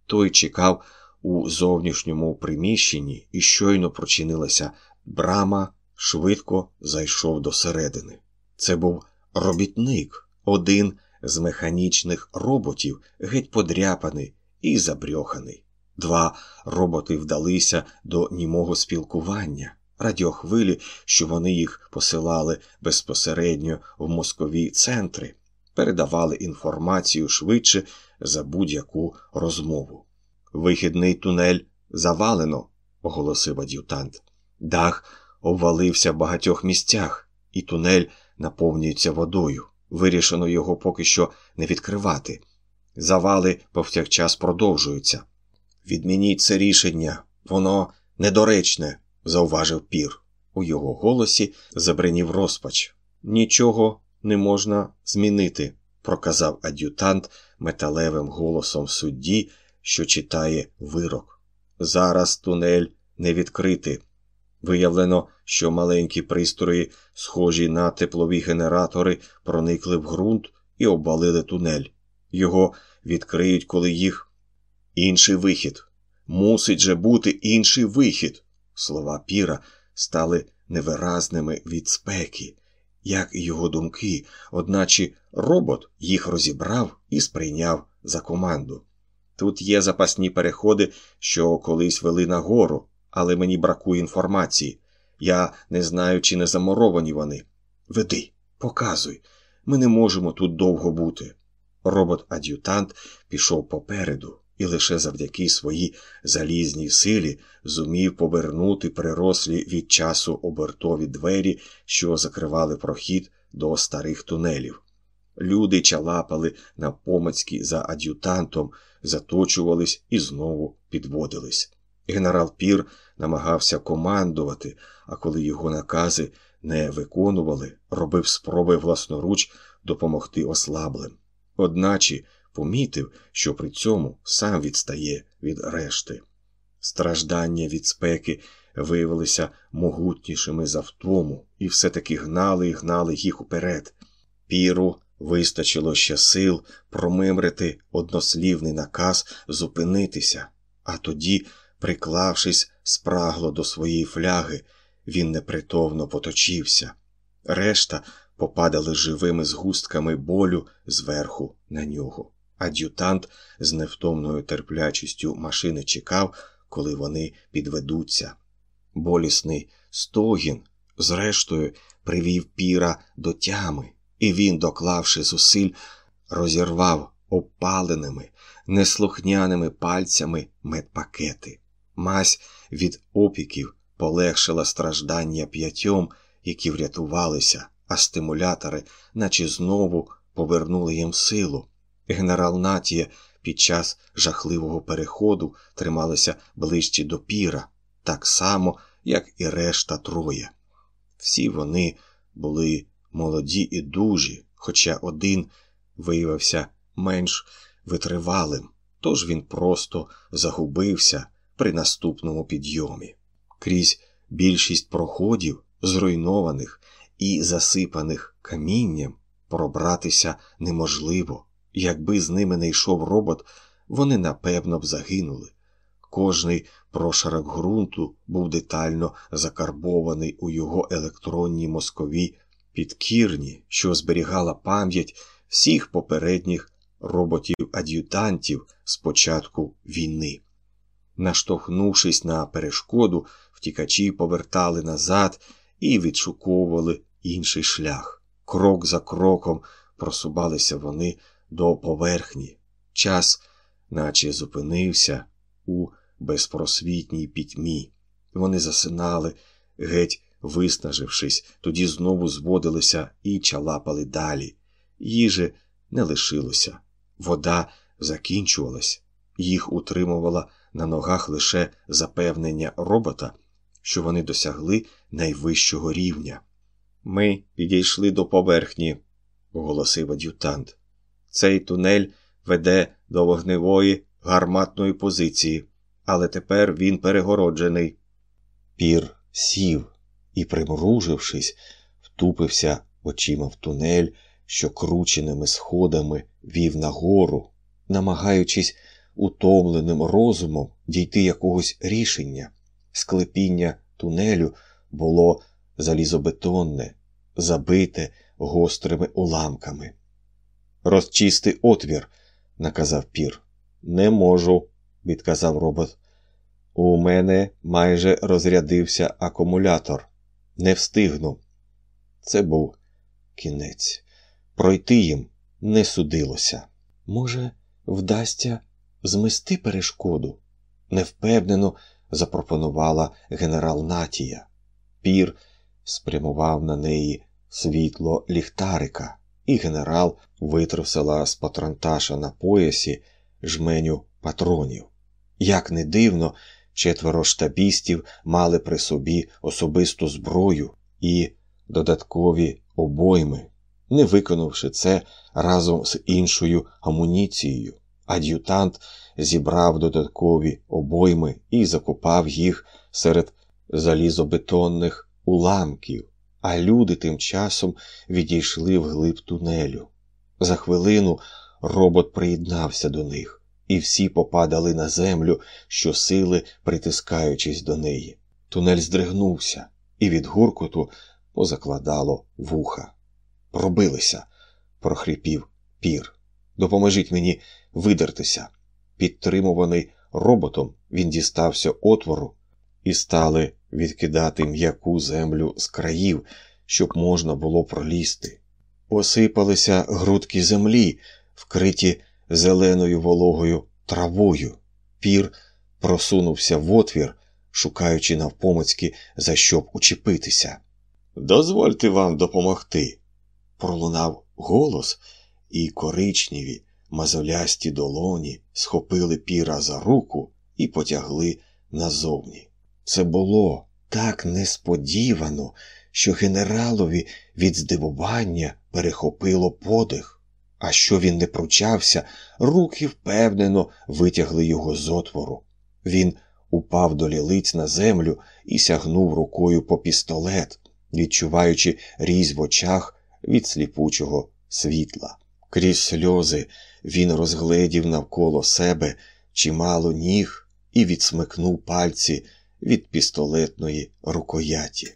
Той чекав у зовнішньому приміщенні і щойно прочинилася брама, швидко зайшов до середини. Це був робітник, один з механічних роботів, геть подряпаний і забрьоханий. Два роботи вдалися до німого спілкування. Радіохвилі, що вони їх посилали безпосередньо в мозкові центри, передавали інформацію швидше за будь-яку розмову. Вихідний тунель завалено, оголосив ад'ютант. Дах обвалився в багатьох місцях, і тунель наповнюється водою. Вирішено його поки що не відкривати. Завали повсякчас продовжуються. Відмініть це рішення, воно недоречне, зауважив пір. У його голосі забринів розпач. Нічого не можна змінити, проказав ад'ютант металевим голосом судді, що читає вирок. Зараз тунель не відкритий. Виявлено, що маленькі пристрої, схожі на теплові генератори, проникли в ґрунт і обвалили тунель. Його відкриють, коли їх. Інший вихід. Мусить же бути інший вихід. Слова піра стали невиразними від спеки, як і його думки, одначе робот їх розібрав і сприйняв за команду. Тут є запасні переходи, що колись вели нагору, але мені бракує інформації. Я не знаю, чи не замуровані вони. Веди, показуй. Ми не можемо тут довго бути. Робот-ад'ютант пішов попереду і лише завдяки своїй залізній силі зумів повернути прирослі від часу обертові двері, що закривали прохід до старих тунелів. Люди чалапали на помацьки за ад'ютантом, заточувались і знову підводились. Генерал Пір намагався командувати, а коли його накази не виконували, робив спроби власноруч допомогти ослаблим. Одначе помітив, що при цьому сам відстає від решти. Страждання від спеки виявилися могутнішими за втому, і все таки гнали і гнали їх уперед. Піру вистачило ще сил промимрити однослівний наказ зупинитися, а тоді, приклавшись спрагло до своєї фляги, він непритовно поточився. Решта попадали живими згустками болю зверху на нього. Ад'ютант з невтомною терплячістю машини чекав, коли вони підведуться. Болісний стогін, зрештою, привів піра до тями, і він, доклавши зусиль, розірвав опаленими, неслухняними пальцями медпакети. Мась від опіків полегшила страждання п'ятьом, які врятувалися, а стимулятори, наче знову повернули їм силу. Генерал Натія під час жахливого переходу трималися ближче до піра, так само, як і решта троє. Всі вони були молоді і дужі, хоча один виявився менш витривалим, тож він просто загубився при наступному підйомі. Крізь більшість проходів, зруйнованих і засипаних камінням, пробратися неможливо. Якби з ними не йшов робот, вони напевно б загинули. Кожний прошарок ґрунту був детально закарбований у його електронній мозковій підкірні, що зберігала пам'ять всіх попередніх роботів-ад'ютантів з початку війни. Наштовхнувшись на перешкоду, втікачі повертали назад і відшуковували інший шлях. Крок за кроком просувалися вони до поверхні. Час, наче зупинився у безпросвітній пітьмі. Вони засинали, геть виснажившись, тоді знову зводилися і чалапали далі. Їжі не лишилося. Вода закінчувалась, їх утримувала на ногах лише запевнення робота, що вони досягли найвищого рівня. Ми підійшли до поверхні, оголосив ад'ютант. Цей тунель веде до вогневої гарматної позиції, але тепер він перегороджений. Пір сів і, примружившись, втупився очима в тунель, що крученими сходами вів нагору, намагаючись утомленим розумом дійти якогось рішення. Склепіння тунелю було залізобетонне, забите гострими уламками. Розчисти отвір, наказав пір. Не можу, відказав робот. У мене майже розрядився акумулятор. Не встигну. Це був кінець. Пройти їм не судилося. Може, вдасться змести перешкоду? невпевнено запропонувала генерал Натія. Пір спрямував на неї світло ліхтарика, і генерал витрусила з патронташа на поясі жменю патронів. Як не дивно, четверо штабістів мали при собі особисту зброю і додаткові обойми, не виконавши це разом з іншою амуніцією. Ад'ютант зібрав додаткові обойми і закопав їх серед залізобетонних уламків, а люди тим часом відійшли вглиб тунелю. За хвилину робот приєднався до них, і всі попадали на землю, щосили притискаючись до неї. Тунель здригнувся, і від гуркоту позакладало вуха. Пробилися, прохрипів пір. Допоможіть мені видертися. Підтримуваний роботом, він дістався отвору і стали відкидати м'яку землю з країв, щоб можна було пролізти. Посипалися грудки землі, вкриті зеленою вологою травою. Пір просунувся в отвір, шукаючи навпомацьки, за що б учепитися. Дозвольте вам допомогти, пролунав голос, і коричневі, мазолясті долоні схопили піра за руку і потягли назовні. Це було так несподівано, що генералові від здивування перехопило подих. А що він не пручався, руки впевнено витягли його з отвору. Він упав до лілиць на землю і сягнув рукою по пістолет, відчуваючи різь в очах від сліпучого світла. Крізь сльози він розгледів навколо себе чимало ніг і відсмикнув пальці від пістолетної рукояті.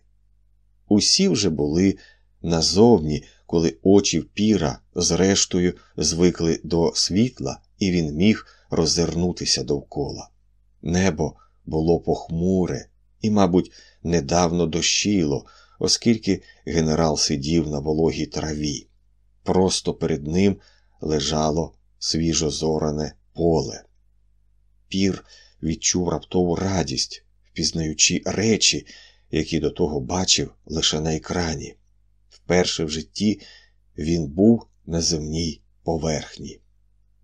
Усі вже були назовні, коли очі піра, зрештою, звикли до світла, і він міг роззирнутися довкола. Небо було похмуре і, мабуть, недавно дощило, оскільки генерал сидів на вологій траві. Просто перед ним лежало свіжозоране поле. Пір відчув раптову радість, впізнаючи речі, які до того бачив лише на екрані. Вперше в житті він був на земній поверхні.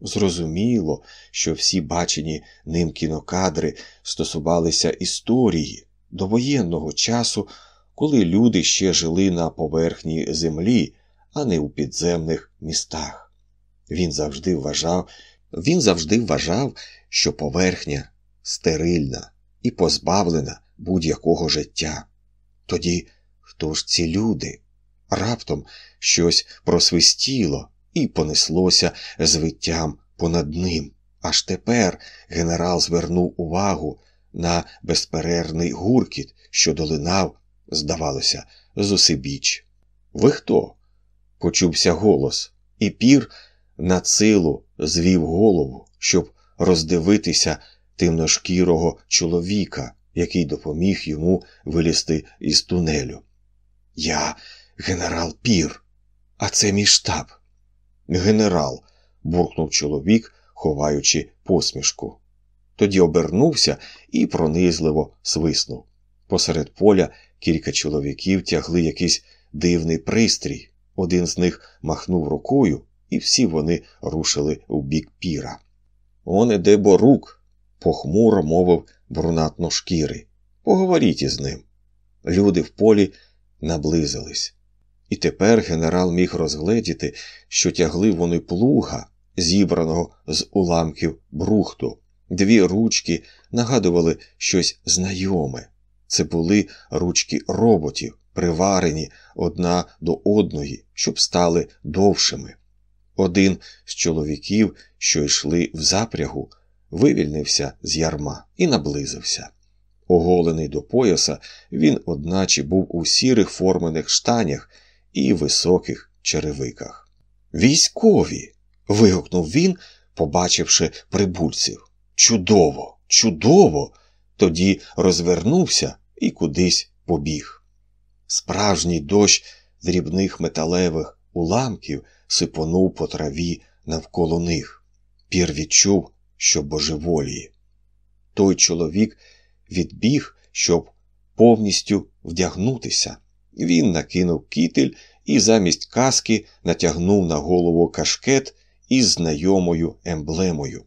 Зрозуміло, що всі бачені ним кінокадри стосувалися історії до воєнного часу, коли люди ще жили на поверхні землі, а не у підземних містах. Він завжди вважав, він завжди вважав, що поверхня стерильна і позбавлена будь-якого життя. Тоді хто ж ці люди? Раптом щось просвистіло і понеслося звиттям понад ним. Аж тепер генерал звернув увагу на безперервний гуркіт, що долинав, здавалося, зусибіч. Ви хто? почувся голос, і пір на силу звів голову, щоб роздивитися темношкірого чоловіка, який допоміг йому вилізти із тунелю. Я генерал Пір, а це мій штаб. Генерал, буркнув чоловік, ховаючи посмішку. Тоді обернувся і пронизливо свиснув. Посеред поля кілька чоловіків тягли якийсь дивний пристрій. Один з них махнув рукою, і всі вони рушили у бік піра. Он іде борук, похмуро мовив брунатношкірий. Поговоріть із ним. Люди в полі наблизились. І тепер генерал міг розгледіти, що тягли вони плуга, зібраного з уламків брухту. Дві ручки нагадували щось знайоме. Це були ручки роботів, приварені одна до одної, щоб стали довшими. Один з чоловіків, що йшли в запрягу, вивільнився з ярма і наблизився. Оголений до пояса, він, одначе, був у сірих формених штанях і високих черевиках. Військові. вигукнув він, побачивши прибульців. Чудово, чудово! Тоді розвернувся і кудись побіг. Справжній дощ дрібних металевих уламків сипонув по траві навколо них. Пір відчув, що божеволіє. Той чоловік відбіг, щоб повністю вдягнутися. Він накинув кітель і замість каски натягнув на голову кашкет із знайомою емблемою.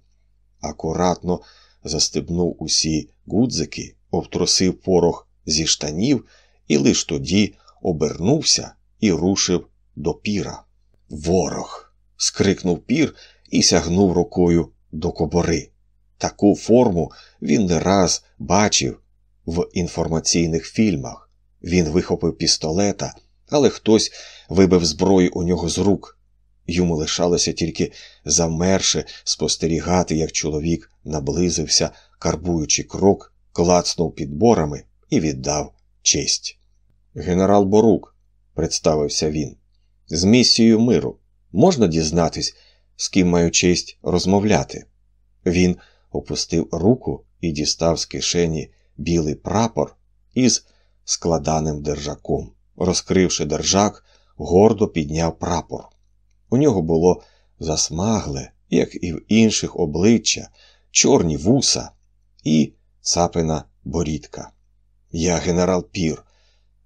Акуратно застебнув усі гудзики, обтрусив порох зі штанів і лиш тоді обернувся і рушив до піра. Ворог. скрикнув пір і сягнув рукою до кобори. Таку форму він не раз бачив в інформаційних фільмах. Він вихопив пістолета, але хтось вибив зброю у нього з рук. Йому лишалося тільки замерше спостерігати, як чоловік наблизився, карбуючи крок, клацнув підборами і віддав честь. Генерал Борук, представився він, з місією миру можна дізнатись, з ким маю честь розмовляти. Він опустив руку і дістав з кишені білий прапор із складаним держаком. Розкривши держак, гордо підняв прапор. У нього було засмагле, як і в інших обличчя, чорні вуса і цапина борідка. Я генерал Пір,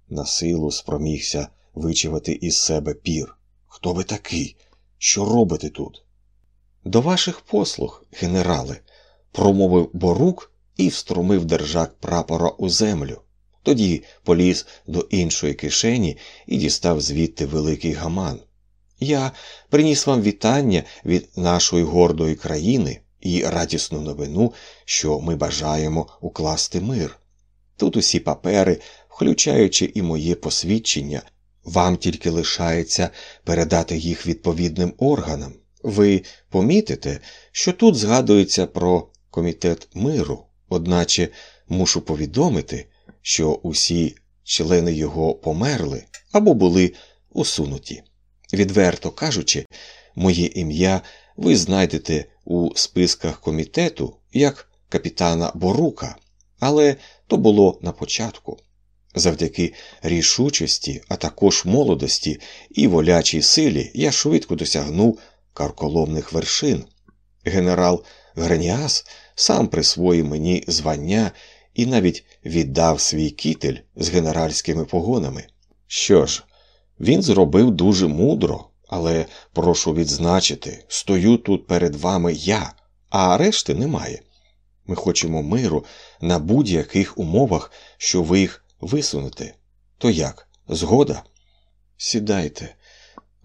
на силу спромігся вичивати із себе пір. Хто ви такий? Що робите тут? До ваших послуг, генерале, промовив борук і встромив держак прапора у землю. Тоді поліз до іншої кишені і дістав звідти великий гаман. Я приніс вам вітання від нашої гордої країни і радісну новину, що ми бажаємо укласти мир. Тут усі папери, включаючи і моє посвідчення, вам тільки лишається передати їх відповідним органам. Ви помітите, що тут згадується про комітет миру, одначе мушу повідомити, що усі члени його померли або були усунуті. Відверто кажучи, моє ім'я ви знайдете у списках комітету як капітана Борука, але то було на початку. Завдяки рішучості, а також молодості і волячій силі я швидко досягнув карколомних вершин. Генерал Греніас сам присвоїв мені звання і навіть віддав свій кітель з генеральськими погонами. Що ж, він зробив дуже мудро, але прошу відзначити, стою тут перед вами я, а решти немає. Ми хочемо миру на будь-яких умовах, що ви їх висунете. То як? Згода? Сідайте,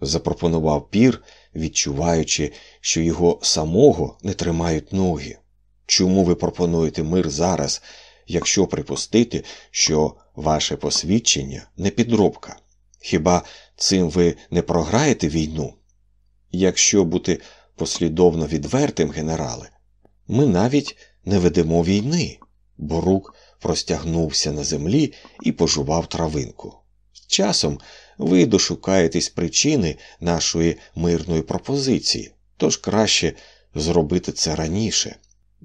запропонував пір, відчуваючи, що його самого не тримають ноги. Чому ви пропонуєте мир зараз, якщо припустити, що ваше посвідчення не підробка? Хіба цим ви не програєте війну? Якщо бути послідовно відвертим, генерале, ми навіть не ведемо війни. Борук простягнувся на землі і пожував травинку. Часом ви дошукаєтесь причини нашої мирної пропозиції, тож краще зробити це раніше.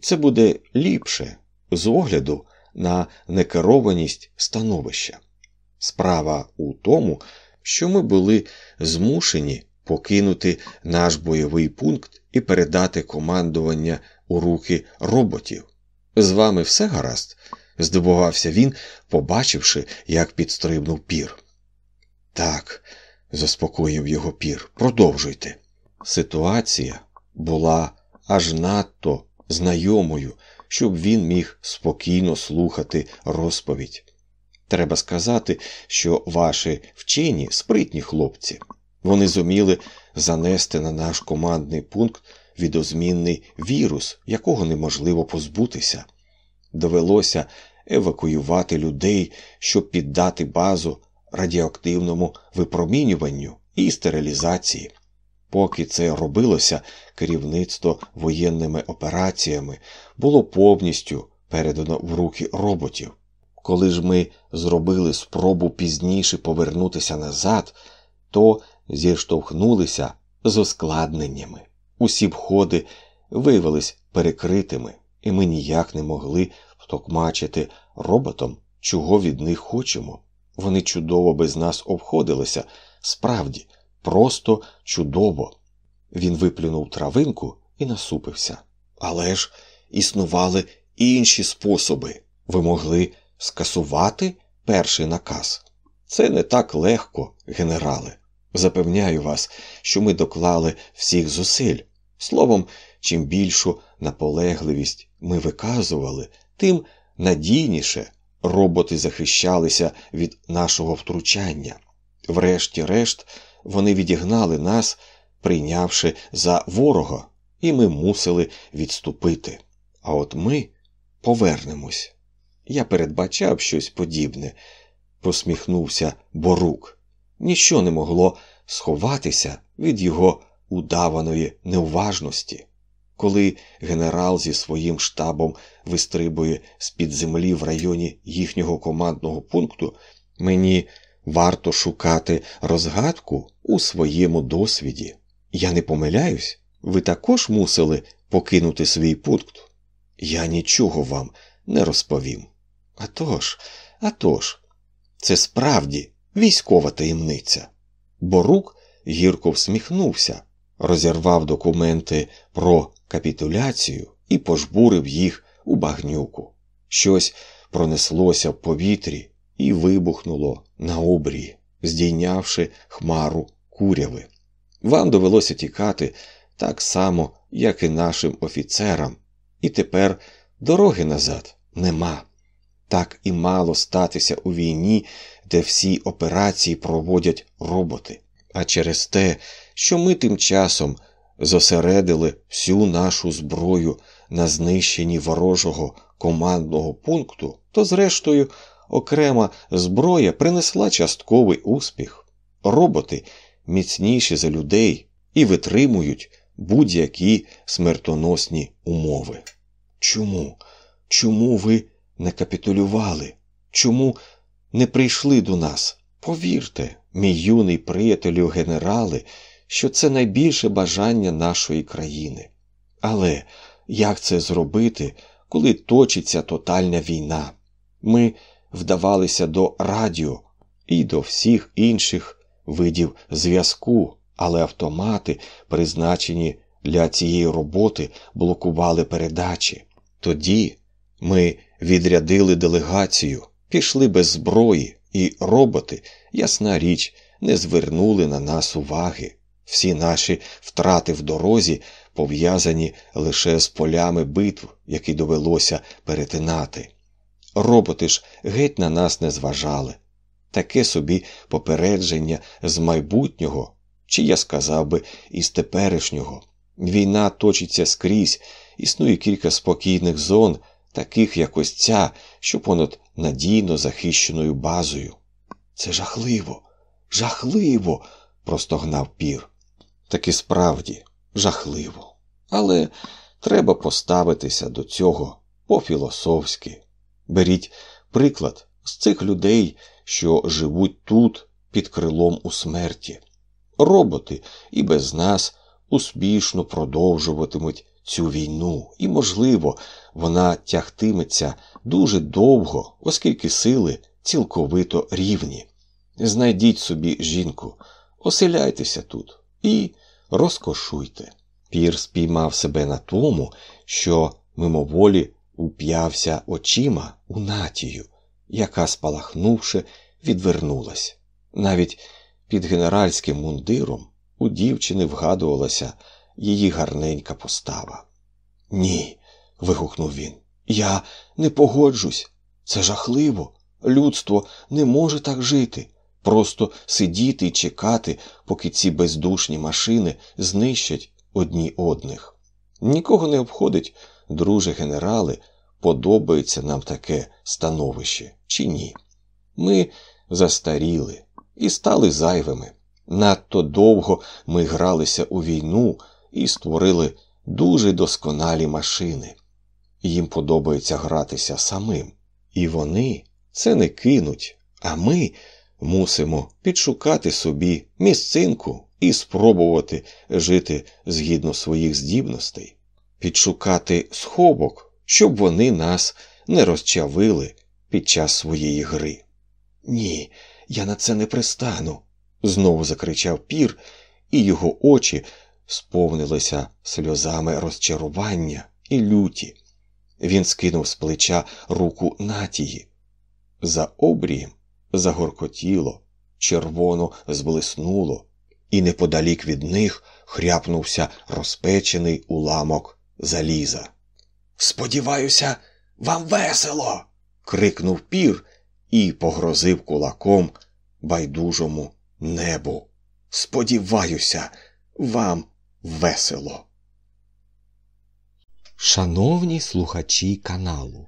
Це буде ліпше з огляду на некерованість становища. Справа у тому, що ми були змушені покинути наш бойовий пункт і передати командування у руки роботів. З вами все гаразд? Здивувався він, побачивши, як підстрибнув пір. Так, заспокоїв його пір, продовжуйте. Ситуація була аж надто знайомою, щоб він міг спокійно слухати розповідь. Треба сказати, що ваші вчені спритні хлопці. Вони зуміли занести на наш командний пункт відозмінний вірус, якого неможливо позбутися. Довелося евакуювати людей, щоб піддати базу радіоактивному випромінюванню і стерилізації. Поки це робилося, керівництво воєнними операціями було повністю передано в руки роботів. Коли ж ми зробили спробу пізніше повернутися назад, то зіштовхнулися з ускладненнями. Усі входи виявились перекритими, і ми ніяк не могли втокмачити роботом, чого від них хочемо. Вони чудово без нас обходилися, справді, просто чудово. Він виплюнув травинку і насупився. Але ж існували інші способи. Ви могли скасувати перший наказ. Це не так легко, генерале. Запевняю вас, що ми доклали всіх зусиль. Словом, чим більшу наполегливість ми виказували, тим надійніше роботи захищалися від нашого втручання. Врешті-решт, вони відігнали нас, прийнявши за ворога, і ми мусили відступити. А от ми повернемось. Я передбачав щось подібне, посміхнувся Борук. Ніщо не могло сховатися від його удаваної неуважності. Коли генерал зі своїм штабом вистрибує з-під землі в районі їхнього командного пункту, мені варто шукати розгадку у своєму досвіді. Я не помиляюсь, ви також мусили покинути свій пункт. Я нічого вам не розповім. А тож, а тож, це справді військова таємниця. Борук гірко всміхнувся, розірвав документи про капітуляцію і пожбурив їх у багнюку. Щось пронеслося в повітрі і вибухнуло на обрії, здійнявши хмару куряви. Вам довелося тікати так само, як і нашим офіцерам, і тепер дороги назад нема. Так і мало статися у війні, де всі операції проводять роботи, а через те, що ми тим часом зосередили всю нашу зброю на знищенні ворожого командного пункту, то, зрештою, окрема зброя принесла частковий успіх. Роботи міцніші за людей і витримують будь-які смертоносні умови. Чому? Чому ви не капітулювали? Чому не прийшли до нас? Повірте, мій юний приятелю генерали, що це найбільше бажання нашої країни. Але як це зробити, коли точиться тотальна війна? Ми вдавалися до радіо і до всіх інших видів зв'язку, але автомати, призначені для цієї роботи, блокували передачі. Тоді ми відрядили делегацію, пішли без зброї, і роботи, ясна річ, не звернули на нас уваги. Всі наші втрати в дорозі пов'язані лише з полями битв, які довелося перетинати. Роботи ж геть на нас не зважали. Таке собі попередження з майбутнього, чи я сказав би, із теперішнього. Війна точиться скрізь, існує кілька спокійних зон, таких як ось ця, що понад надійно захищеною базою. Це жахливо, жахливо, простогнав пір. Таки справді жахливо. Але треба поставитися до цього по-філософськи. Беріть приклад з цих людей, що живуть тут під крилом у смерті. Роботи і без нас успішно продовжуватимуть цю війну, і, можливо, вона тягтиметься дуже довго, оскільки сили цілковито рівні. Знайдіть собі жінку, оселяйтеся тут і розкошуйте. Пір спіймав себе на тому, що мимоволі уп'явся очима у натію, яка, спалахнувши, відвернулась. Навіть під генеральським мундиром у дівчини вгадувалася її гарненька постава. Ні, вигукнув він, я не погоджусь. Це жахливо. Людство не може так жити, просто сидіти і чекати, поки ці бездушні машини знищать одні одних. Нікого не обходить, друже генерали, подобається нам таке становище чи ні. Ми застаріли і стали зайвими. Надто довго ми гралися у війну і створили дуже досконалі машини. Їм подобається гратися самим. І вони це не кинуть, а ми мусимо підшукати собі місцинку і спробувати жити згідно своїх здібностей, підшукати сховок, щоб вони нас не розчавили під час своєї гри. Ні, я на це не пристану, знову закричав пір, і його очі сповнилися сльозами розчарування і люті. Він скинув з плеча руку натії. За обрієм загоркотіло, червоно зблиснуло, і неподалік від них хряпнувся розпечений уламок заліза. Сподіваюся, вам весело. крикнув пір і погрозив кулаком байдужому небу. Сподіваюся, вам весело. Шановні слухачі каналу,